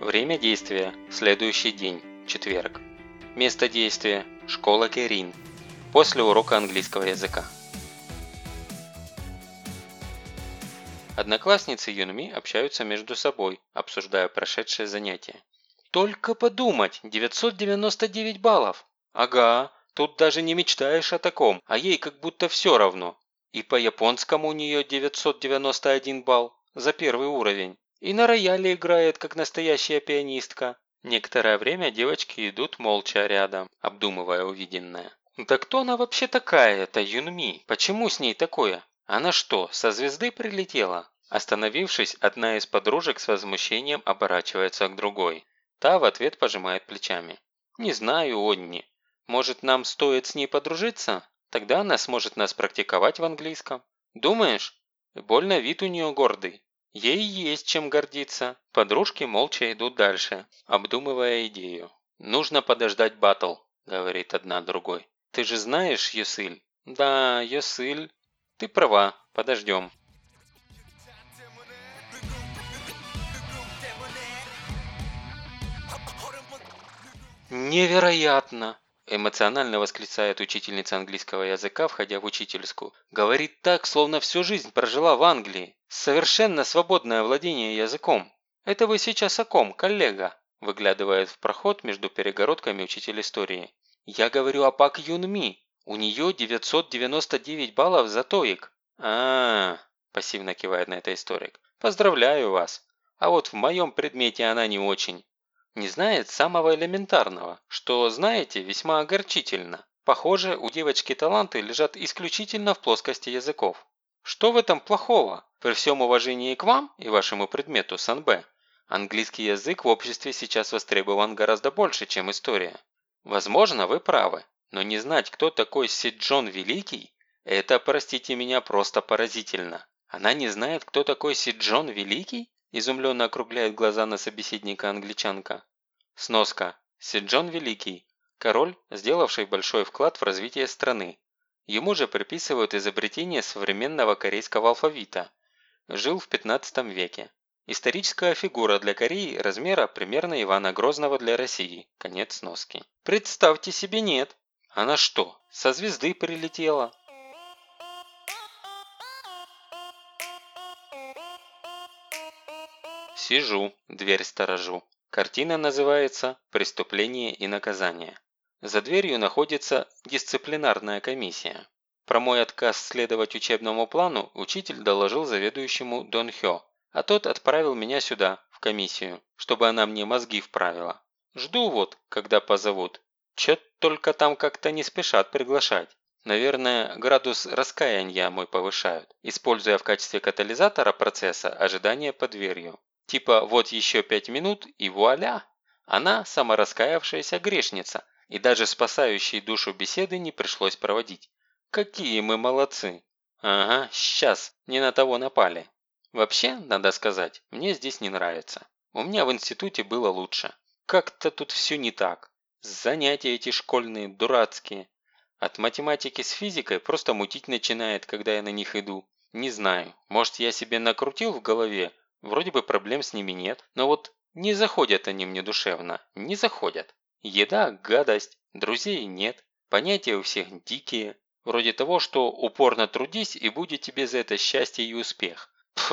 Время действия – следующий день, четверг. Место действия – школа Керин. После урока английского языка. Одноклассницы Юнми общаются между собой, обсуждая прошедшее занятие. «Только подумать! 999 баллов!» «Ага, тут даже не мечтаешь о таком, а ей как будто все равно. И по японскому у нее 991 балл за первый уровень. И на рояле играет, как настоящая пианистка. Некоторое время девочки идут молча рядом, обдумывая увиденное. «Да кто она вообще такая, эта Юнми? Почему с ней такое? Она что, со звезды прилетела?» Остановившись, одна из подружек с возмущением оборачивается к другой. Та в ответ пожимает плечами. «Не знаю, Онни. Может, нам стоит с ней подружиться? Тогда она сможет нас практиковать в английском. Думаешь? Больно вид у нее гордый. Ей есть чем гордиться. Подружки молча идут дальше, обдумывая идею. «Нужно подождать батл», – говорит одна другой. «Ты же знаешь, Юсыль?» «Да, Юсыль. Ты права, подождем». «Невероятно!» Эмоционально восклицает учительница английского языка, входя в учительскую. Говорит так, словно всю жизнь прожила в Англии. Совершенно свободное владение языком. Это вы сейчас о ком, коллега? Выглядывает в проход между перегородками учитель истории. Я говорю о Пак Юн Ми. У нее 999 баллов за ТОИК. а, -а, -а пассивно кивает на это историк. Поздравляю вас. А вот в моем предмете она не очень. Не знает самого элементарного, что, знаете, весьма огорчительно. Похоже, у девочки таланты лежат исключительно в плоскости языков. Что в этом плохого? При всем уважении к вам и вашему предмету СНБ, английский язык в обществе сейчас востребован гораздо больше, чем история. Возможно, вы правы, но не знать, кто такой Сиджон Великий, это, простите меня, просто поразительно. Она не знает, кто такой Сиджон Великий? Изумленно округляет глаза на собеседника англичанка. Сноска. Сиджон Великий. Король, сделавший большой вклад в развитие страны. Ему же приписывают изобретение современного корейского алфавита. Жил в 15 веке. Историческая фигура для Кореи размера примерно Ивана Грозного для России. Конец сноски. Представьте себе, нет. Она что, со звезды прилетела? Сижу, дверь сторожу. Картина называется «Преступление и наказание». За дверью находится дисциплинарная комиссия. Про мой отказ следовать учебному плану учитель доложил заведующему Дон Хё, а тот отправил меня сюда, в комиссию, чтобы она мне мозги вправила. Жду вот, когда позовут. Чё только там как-то не спешат приглашать. Наверное, градус раскаяния мой повышают, используя в качестве катализатора процесса ожидание под дверью. Типа вот еще пять минут и вуаля! Она самораскаявшаяся грешница, и даже спасающей душу беседы не пришлось проводить. Какие мы молодцы! Ага, сейчас, не на того напали. Вообще, надо сказать, мне здесь не нравится. У меня в институте было лучше. Как-то тут все не так. Занятия эти школьные, дурацкие. От математики с физикой просто мутить начинает, когда я на них иду. Не знаю, может я себе накрутил в голове, Вроде бы проблем с ними нет, но вот не заходят они мне душевно, не заходят. Еда – гадость, друзей нет, понятия у всех дикие. Вроде того, что упорно трудись и будет тебе за это счастье и успех. Пф,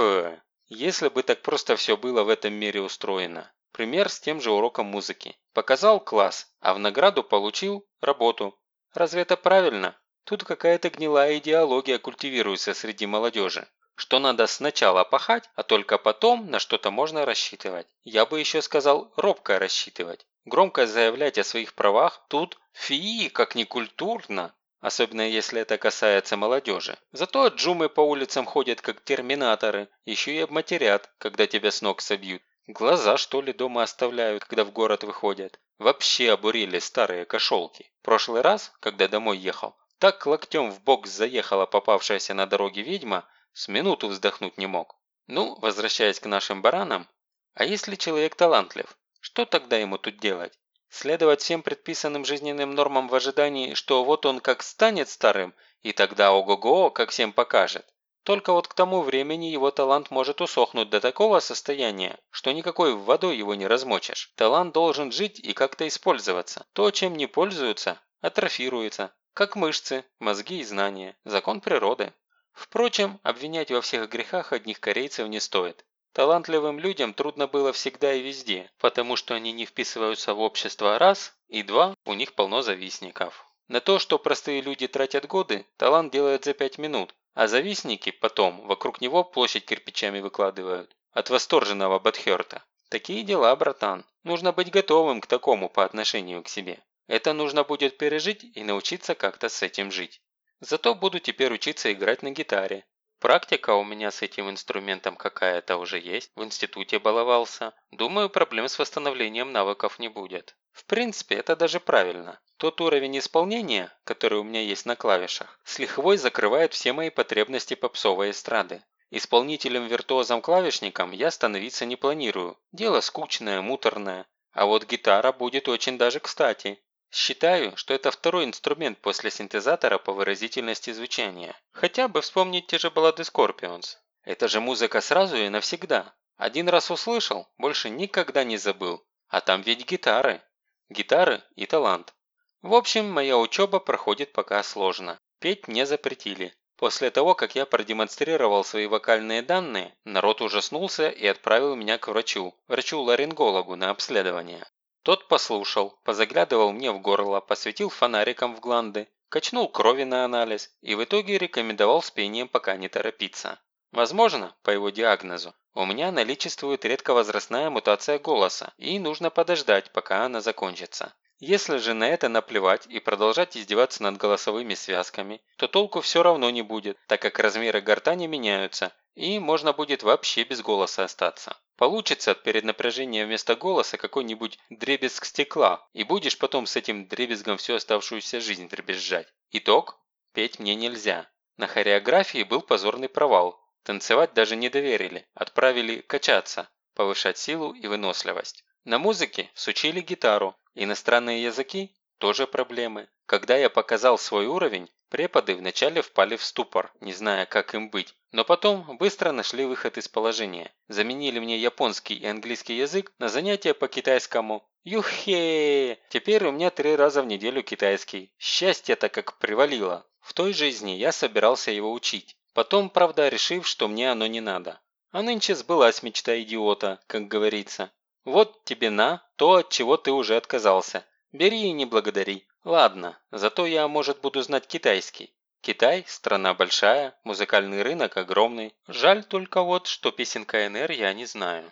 если бы так просто все было в этом мире устроено. Пример с тем же уроком музыки. Показал класс, а в награду получил работу. Разве это правильно? Тут какая-то гнилая идеология культивируется среди молодежи что надо сначала пахать, а только потом на что-то можно рассчитывать. Я бы еще сказал робко рассчитывать. Громко заявлять о своих правах тут фи, как некультурно. Особенно если это касается молодежи. Зато джумы по улицам ходят как терминаторы, еще и обматерят, когда тебя с ног собьют. Глаза что ли дома оставляют, когда в город выходят. Вообще обурили старые кошелки. Прошлый раз, когда домой ехал, так локтем в бок заехала попавшаяся на дороге ведьма, с минуту вздохнуть не мог. Ну, возвращаясь к нашим баранам, а если человек талантлив, что тогда ему тут делать? Следовать всем предписанным жизненным нормам в ожидании, что вот он как станет старым, и тогда ого-го, как всем покажет. Только вот к тому времени его талант может усохнуть до такого состояния, что никакой водой его не размочишь. Талант должен жить и как-то использоваться. То, чем не пользуются, атрофируется. Как мышцы, мозги и знания. Закон природы. Впрочем, обвинять во всех грехах одних корейцев не стоит. Талантливым людям трудно было всегда и везде, потому что они не вписываются в общество раз, и два, у них полно завистников. На то, что простые люди тратят годы, талант делает за пять минут, а завистники потом вокруг него площадь кирпичами выкладывают. От восторженного Бадхерта. Такие дела, братан. Нужно быть готовым к такому по отношению к себе. Это нужно будет пережить и научиться как-то с этим жить. Зато буду теперь учиться играть на гитаре. Практика у меня с этим инструментом какая-то уже есть, в институте баловался. Думаю, проблем с восстановлением навыков не будет. В принципе, это даже правильно. Тот уровень исполнения, который у меня есть на клавишах, с лихвой закрывает все мои потребности попсовой эстрады. Исполнителем-виртуозом-клавишником я становиться не планирую. Дело скучное, муторное. А вот гитара будет очень даже кстати. Считаю, что это второй инструмент после синтезатора по выразительности звучания. Хотя бы вспомнить те же баллады Scorpions. Это же музыка сразу и навсегда. Один раз услышал, больше никогда не забыл. А там ведь гитары. Гитары и талант. В общем, моя учеба проходит пока сложно. Петь мне запретили. После того, как я продемонстрировал свои вокальные данные, народ ужаснулся и отправил меня к врачу, врачу-ларингологу на обследование. Тот послушал, позаглядывал мне в горло, посветил фонариком в гланды, качнул крови на анализ и в итоге рекомендовал с пением пока не торопиться. Возможно, по его диагнозу, у меня наличествует редковозрастная мутация голоса и нужно подождать, пока она закончится. Если же на это наплевать и продолжать издеваться над голосовыми связками, то толку все равно не будет, так как размеры гортани меняются, и можно будет вообще без голоса остаться. Получится от переднапряжения вместо голоса какой-нибудь дребезг стекла, и будешь потом с этим дребезгом всю оставшуюся жизнь дребезжать. Итог – петь мне нельзя. На хореографии был позорный провал. Танцевать даже не доверили, отправили качаться, повышать силу и выносливость. На музыке сучили гитару, иностранные языки – тоже проблемы. Когда я показал свой уровень, преподы вначале впали в ступор, не зная, как им быть, но потом быстро нашли выход из положения. Заменили мне японский и английский язык на занятия по китайскому. Юхе! Теперь у меня три раза в неделю китайский. Счастье-то как привалило. В той жизни я собирался его учить. Потом, правда, решив, что мне оно не надо. А нынче сбылась мечта идиота, как говорится. Вот тебе на то, от чего ты уже отказался. Бери и не благодари. Ладно, зато я, может, буду знать китайский. Китай – страна большая, музыкальный рынок огромный. Жаль только вот, что песен КНР я не знаю.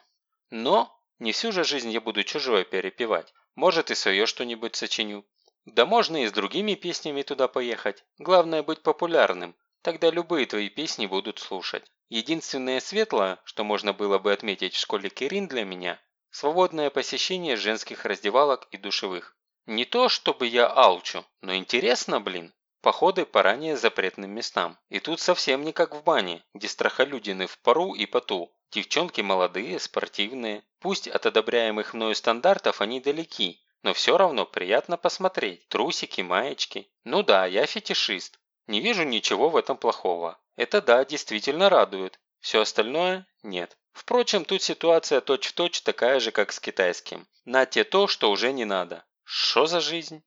Но не всю же жизнь я буду чужое перепевать. Может и свое что-нибудь сочиню. Да можно и с другими песнями туда поехать. Главное быть популярным. Тогда любые твои песни будут слушать. Единственное светлое, что можно было бы отметить в школе Кирин для меня – свободное посещение женских раздевалок и душевых. Не то, чтобы я алчу, но интересно, блин походы по ранее запретным местам. И тут совсем не как в бане, где страхолюдины в пару и поту. Девчонки молодые, спортивные. Пусть от одобряемых мною стандартов они далеки, но все равно приятно посмотреть. Трусики, маечки. Ну да, я фетишист. Не вижу ничего в этом плохого. Это да, действительно радует. Все остальное – нет. Впрочем, тут ситуация точь-в-точь точь такая же, как с китайским. На те то, что уже не надо. Что за жизнь?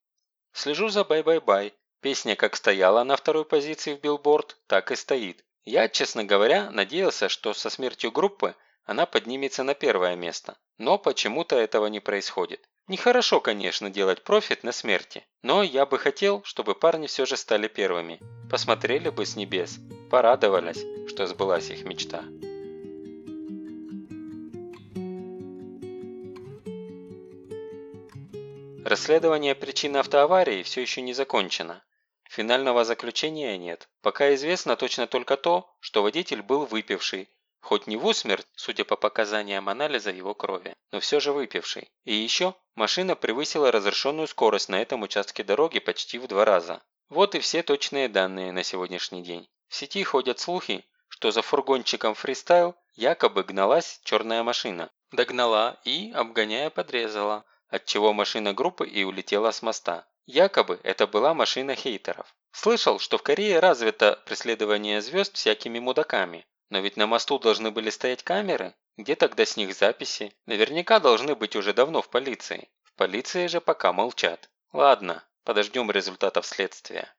Слежу за Bye Bye Bye. Песня как стояла на второй позиции в билборд, так и стоит. Я, честно говоря, надеялся, что со смертью группы она поднимется на первое место. Но почему-то этого не происходит. Нехорошо, конечно, делать профит на смерти. Но я бы хотел, чтобы парни все же стали первыми. Посмотрели бы с небес. Порадовались, что сбылась их мечта. Расследование причин автоаварии все еще не закончено. Финального заключения нет. Пока известно точно только то, что водитель был выпивший, хоть не в усмерть, судя по показаниям анализа его крови, но все же выпивший. И еще машина превысила разрешенную скорость на этом участке дороги почти в два раза. Вот и все точные данные на сегодняшний день. В сети ходят слухи, что за фургончиком фристайл якобы гналась черная машина. Догнала и, обгоняя, подрезала, отчего машина группы и улетела с моста. Якобы это была машина хейтеров. Слышал, что в Корее развито преследование звезд всякими мудаками. Но ведь на мосту должны были стоять камеры. Где тогда с них записи? Наверняка должны быть уже давно в полиции. В полиции же пока молчат. Ладно, подождем результатов следствия.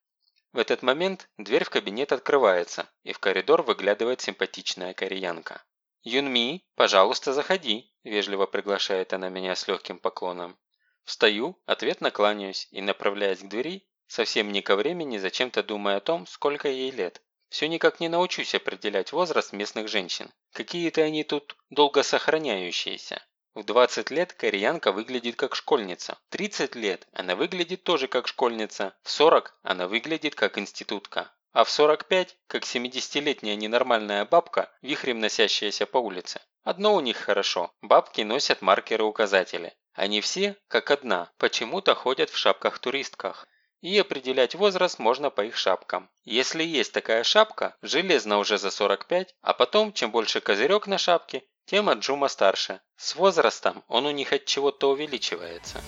В этот момент дверь в кабинет открывается, и в коридор выглядывает симпатичная кореянка. «Юнми, пожалуйста, заходи», – вежливо приглашает она меня с легким поклоном. Встаю, ответно кланяюсь и, направляясь к двери, совсем не ко времени, зачем-то думая о том, сколько ей лет. Все никак не научусь определять возраст местных женщин. Какие-то они тут долго сохраняющиеся. В 20 лет кореянка выглядит как школьница. В 30 лет она выглядит тоже как школьница. В 40 она выглядит как институтка. А в 45 как 70-летняя ненормальная бабка, вихрем носящаяся по улице. Одно у них хорошо – бабки носят маркеры-указатели. Они все, как одна, почему-то ходят в шапках-туристках. И определять возраст можно по их шапкам. Если есть такая шапка, железно уже за 45, а потом, чем больше козырек на шапке, тем Аджума старше. С возрастом он у них от чего-то увеличивается.